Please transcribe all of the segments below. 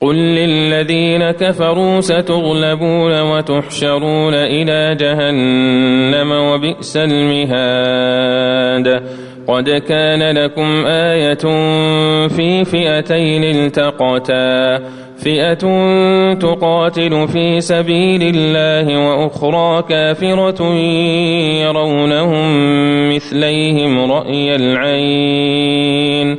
قل للذين كفروا ستغلبون وتحشرون إلى جهنم وبئس المهاد قد كان لكم آية في فئتين التقتا فئة تقاتل في سبيل الله وأخرى كافرة يرونهم مثليهم رأي العين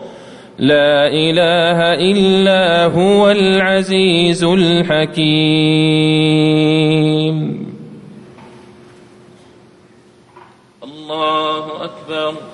لا إله إلا هو العزيز الحكيم. الله الله